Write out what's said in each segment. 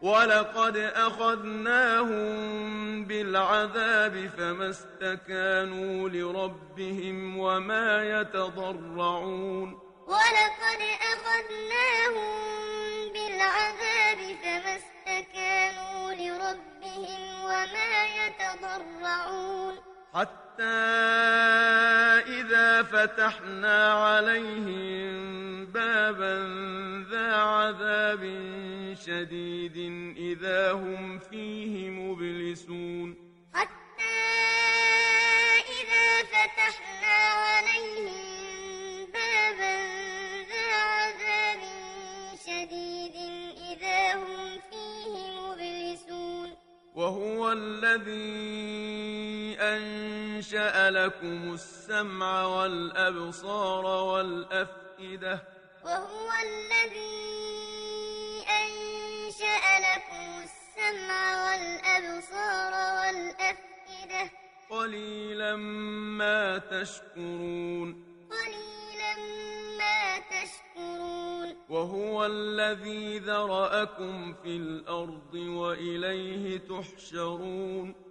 ولقد أخذناهم بالعذاب فما استكانوا لربهم وما يتضرعون ولقد أخذناهم بالعذاب فما استكانوا لربهم وما يتضرعون حتى إذا فتحنا عليهم بابا شديد إذا هم فيه مبلسون. حتى إذا فتحنا عليهم بابا ذا عذاب شديد إذا هم فيه مبلسون. وهو الذي أنشأ لكم السمع والأبصار والأفئدة. وهو الذي أنشأ لكم السمع والأبصار والأفئدة قليلا ما تشكرون قليلا ما تشكرون وهو الذي ذرأكم في الأرض وإليه تحشرون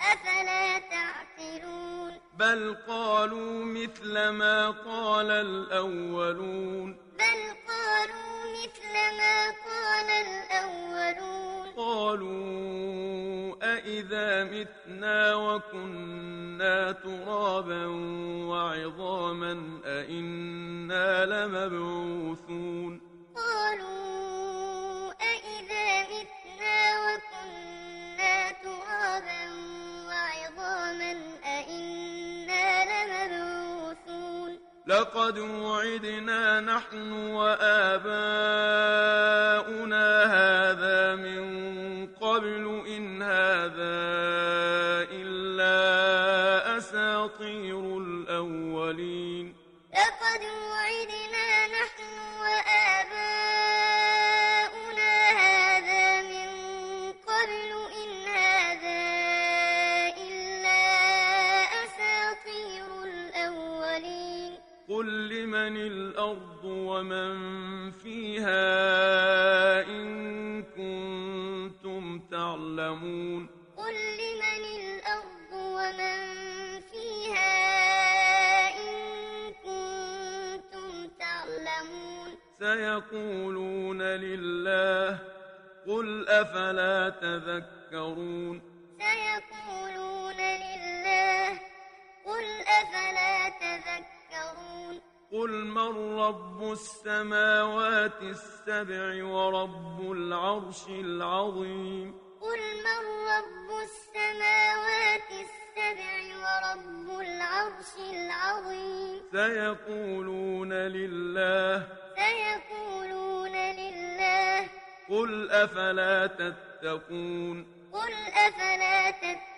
أفلا تعقلون؟ بل قالوا مثل ما قال الأولون. بل قالوا مثل ما قال الأولون. قالوا أإذا متنا وكنا ترابا وعظاما أإنا لمبعوثون. لقد وعدنا نحن وآباؤنا تعلمون قل لمن الأرض ومن فيها إن كنتم تعلمون. سيقولون لله قل أفلا تذكرون. سيقولون لله قل أفلا تذكرون. قل من رب السماوات السبع ورب العرش العظيم. قل من رب السماوات السبع ورب العرش العظيم؟ سيقولون لله. سيقولون لله. قل أفلا تتقون؟ قل أفلا تتقون؟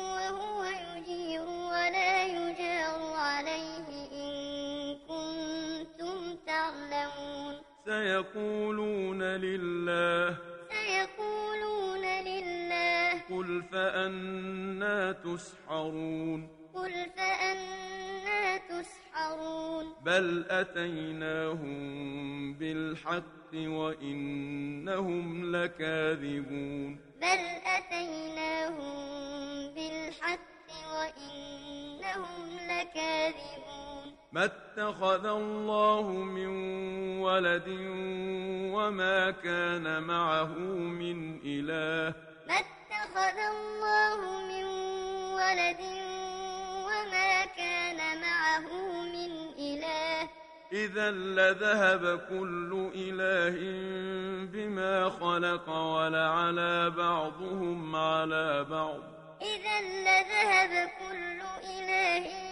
سيقولون لله. سيقولون لله. قل فأنا تسحرون. قل فأنا تسحرون. بل أتيناهم بالحق وإنهم لكاذبون. بل أتيناهم بالحق وإنهم لكاذبون. ما اتخذ الله من ولد وما كان معه من إله. ما اتخذ الله من ولد وما كان معه من إله. إذا لذهب كل إله بما خلق ولعلى بعضهم على بعض. إذا لذهب كل إله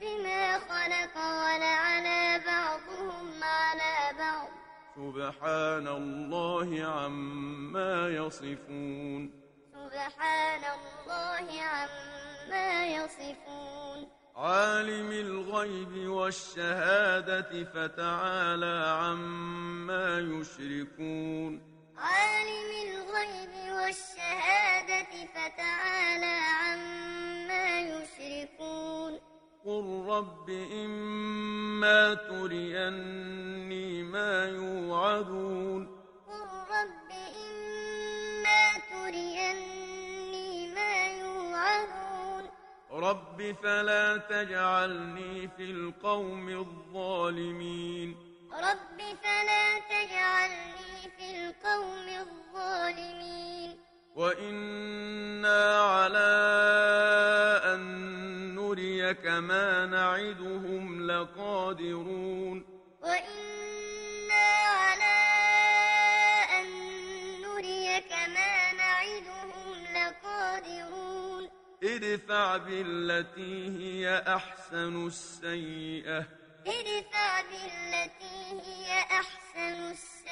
بما خلق ولعلى بعضهم على بعض. سبحان الله عما يصفون. سبحان الله عما يصفون. عالم الغيب والشهادة فتعالى عما يشركون. عالم الغيب والشهادة فتعالى عما يشركون. قل رب إما تريني ما يوعدون قل رب إما تريني ما يوعدون رب فلا تجعلني في القوم الظالمين رب فلا تجعلني في القوم الظالمين وإنا على أن نريك ما نعدهم لقادرون وإنا على أن نريك ما نعدهم لقادرون ادفع بالتي هي أحسن السيئة ادفع بالتي هي أحسن السيئة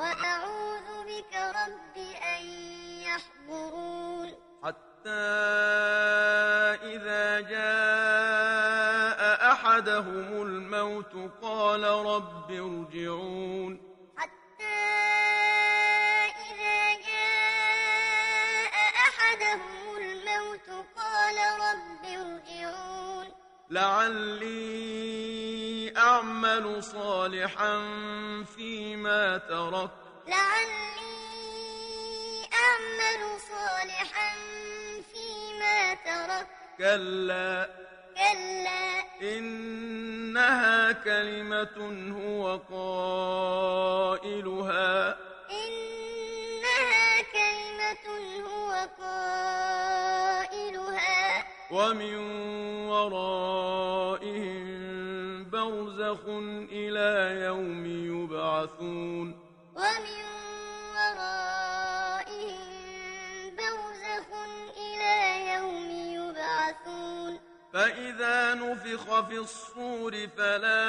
وأعوذ بك رب أن يحضرون. حتى إذا جاء أحدهم الموت قال رب ارجعون. حتى إذا جاء أحدهم الموت قال رب ارجعون. لعلي أعمل صالحا فيما تركت لعلي أعمل صالحا فيما تركت كلا. كلا. إنها كلمة هو قائلها. إنها كلمة هو قائلها. ومن ورائهم إلى يوم يبعثون. ومن ورائهم برزخ إلى يوم يبعثون. فإذا نفخ في الصور فلا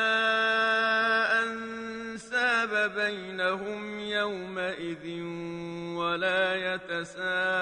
أنساب بينهم يومئذ ولا يتساءلون.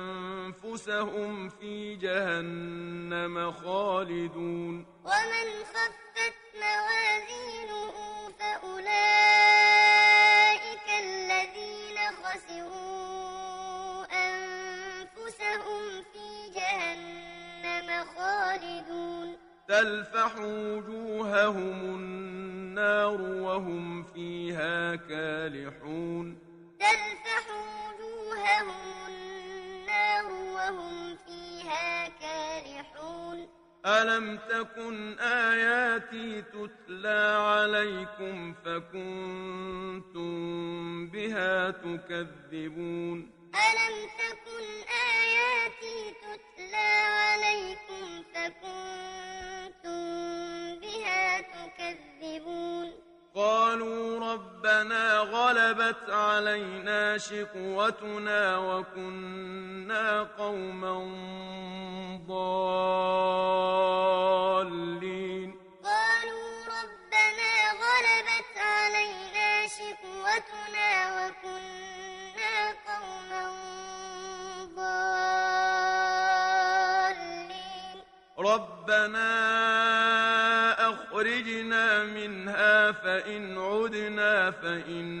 في جهنم خالدون. ومن خفت موازينه فأولئك الذين خسروا أنفسهم في جهنم خالدون. تلفح وجوههم النار وهم فيها كالحون. تلفح وجوههم النار وهم فيها كالحون ألم تكن آياتي تتلى عليكم فكنتم بها تكذبون؟ ألم تكن آياتي تتلى عليكم فكنتم بها تكذبون؟ قالوا ربنا غلبت علينا شقوتنا وكنا قوما ضالين. قالوا ربنا غلبت علينا شقوتنا وكنا قوما ضالين. ربنا أخرجنا منها فإن عدنا فإنا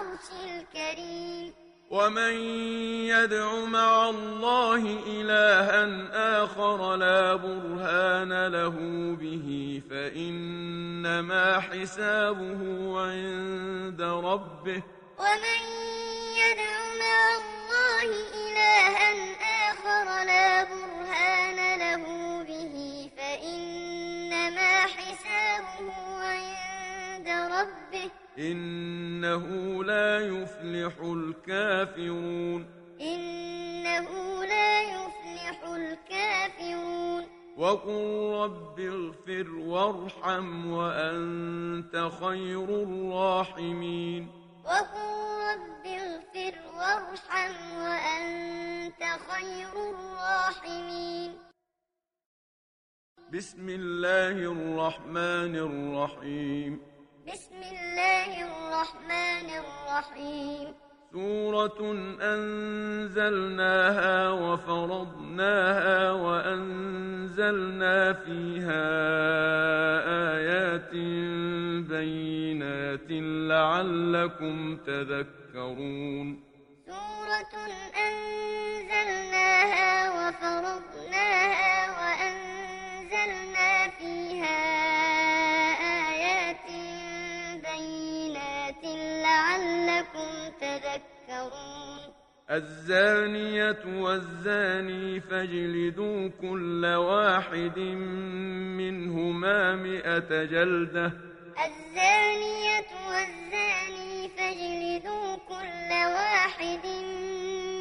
العرش الكريم. ومن يدع مع الله إلها آخر لا برهان له به فإنما حسابه عند ربه. ومن يدع مع الله إلها إنه لا يفلح الكافرون. إنه لا يفلح الكافرون. وقل رب اغفر وارحم وأنت خير الراحمين. وقل رب اغفر وارحم وأنت خير الراحمين. بسم الله الرحمن الرحيم. بسم الله الرحمن الرحيم. سورة أنزلناها وفرضناها وأنزلنا فيها آيات بينات لعلكم تذكرون. سورة أنزلناها وفرضناها وأنزلنا فيها تذكرون الزانية والزاني فاجلدوا كل واحد منهما مئة جلدة. الزانية والزاني فاجلدوا كل واحد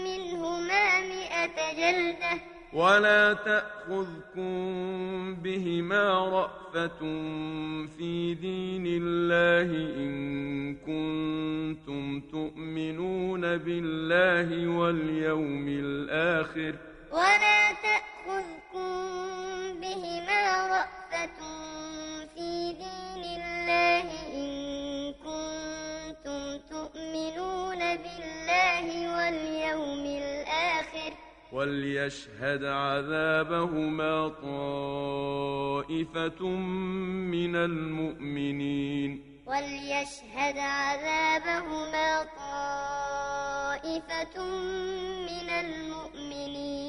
منهما مئة جلدة. ولا تأخذكم بهما رأفة في دين الله إن كنتم تؤمنون بالله واليوم الآخر. ولا تأخذكم بهما رأفة في دين الله إن كنتم تؤمنون بالله واليوم وليشهد عذابهما طائفة من المؤمنين. وليشهد عذابهما طائفة من المؤمنين.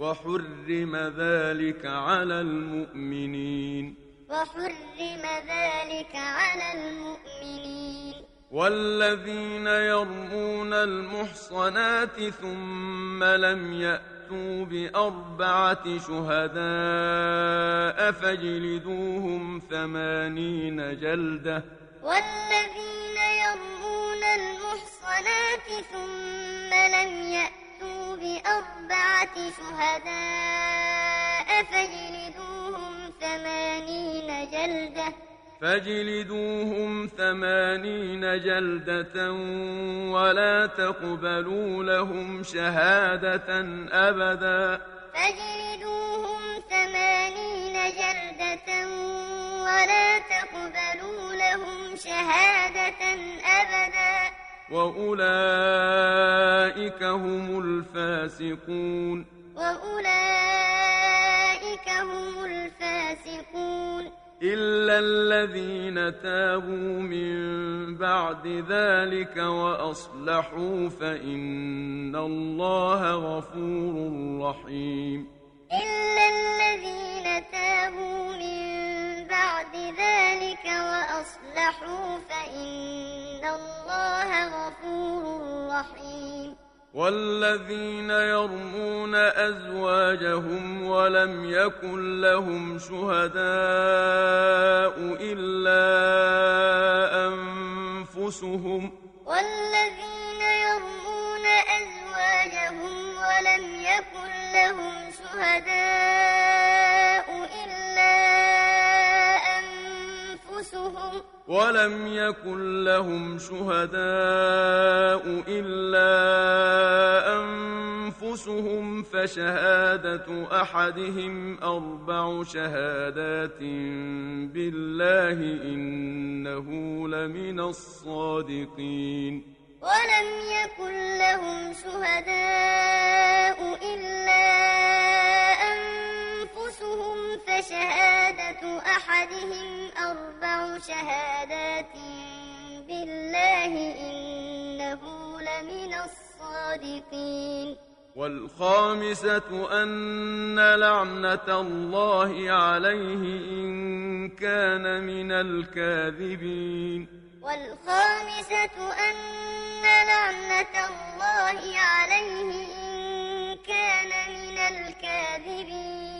وحرم ذلك على المؤمنين. وحرم ذلك على المؤمنين. والذين يرمون المحصنات ثم لم يأتوا بأربعة شهداء فاجلدوهم ثمانين جلدة. والذين يرمون المحصنات ثم لم يأتوا بأربعة شهداء فاجلدوهم ثمانين جلدة. فاجلدوهم ثمانين جلدة ولا تقبلوا لهم شهادة أبدا. فاجلدوهم ثمانين جلدة ولا تقبلوا لهم شهادة أبدا. وأولئك هم الفاسقون وأولئك هم الفاسقون إلا الذين تابوا من بعد ذلك وأصلحوا فإن الله غفور رحيم إلا الذين والذين يرمون أزواجهم ولم يكن لهم شهداء إلا أنفسهم والذين يرمون أزواجهم ولم يكن لهم شهداء ولم يكن لهم شهداء إلا أنفسهم فشهادة أحدهم أربع شهادات بالله إنه لمن الصادقين. ولم يكن لهم شهداء إلا فشهادة أحدهم أربع شهادات بالله إنه لمن الصادقين. والخامسة أن لعنة الله عليه إن كان من الكاذبين. والخامسة أن لعنة الله عليه إن كان من الكاذبين.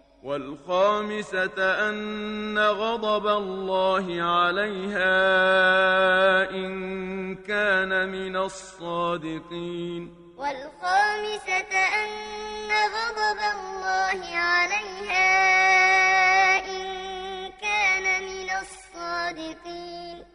والخامسة أن غضب الله عليها إن كان من الصادقين. والخامسة أن غضب الله عليها إن كان من الصادقين.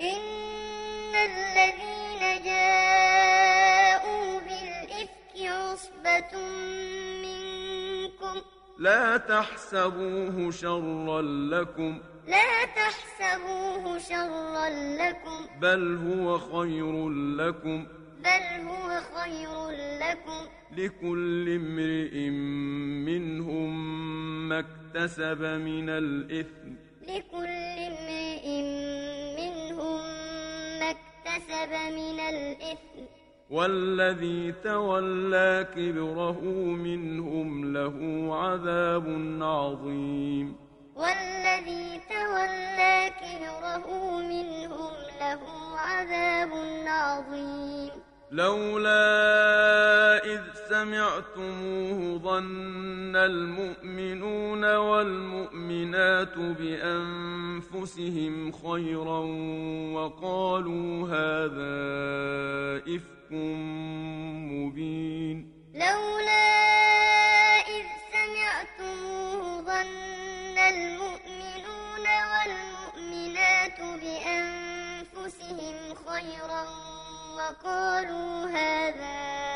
إن الذين جاءوا بالإفك عصبة منكم لا تحسبوه شرا لكم لا تحسبوه شرا لكم بل هو خير لكم بل هو خير لكم لكل امرئ منهم ما اكتسب من الإثم لكل امرئ اكتسب من الإثم. والذي تولى كبره منهم له عذاب عظيم. والذي تولى كبره منهم له عذاب عظيم. لولا إذ سمعتموه ظن المؤمنون والمؤمنات بأنفسهم خيرا وقالوا هذا إفك مبين. لولا إذ سمعتموه ظن المؤمنون والمؤمنات بأنفسهم خيرا وقالوا هذا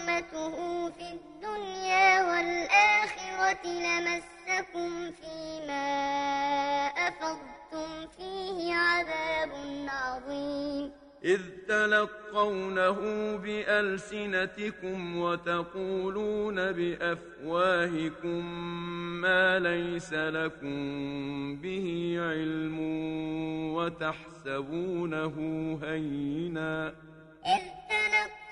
ورحمته في الدنيا والآخرة لمسكم فيما أفضتم فيه عذاب عظيم إذ تلقونه بألسنتكم وتقولون بأفواهكم ما ليس لكم به علم وتحسبونه هينا إذ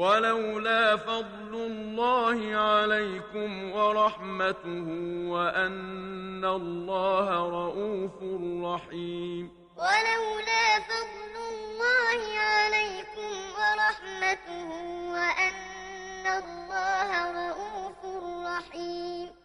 ولولا فضل الله عليكم ورحمته وأن الله رؤوف رحيم. ولولا فضل الله عليكم ورحمته وأن الله رؤوف رحيم.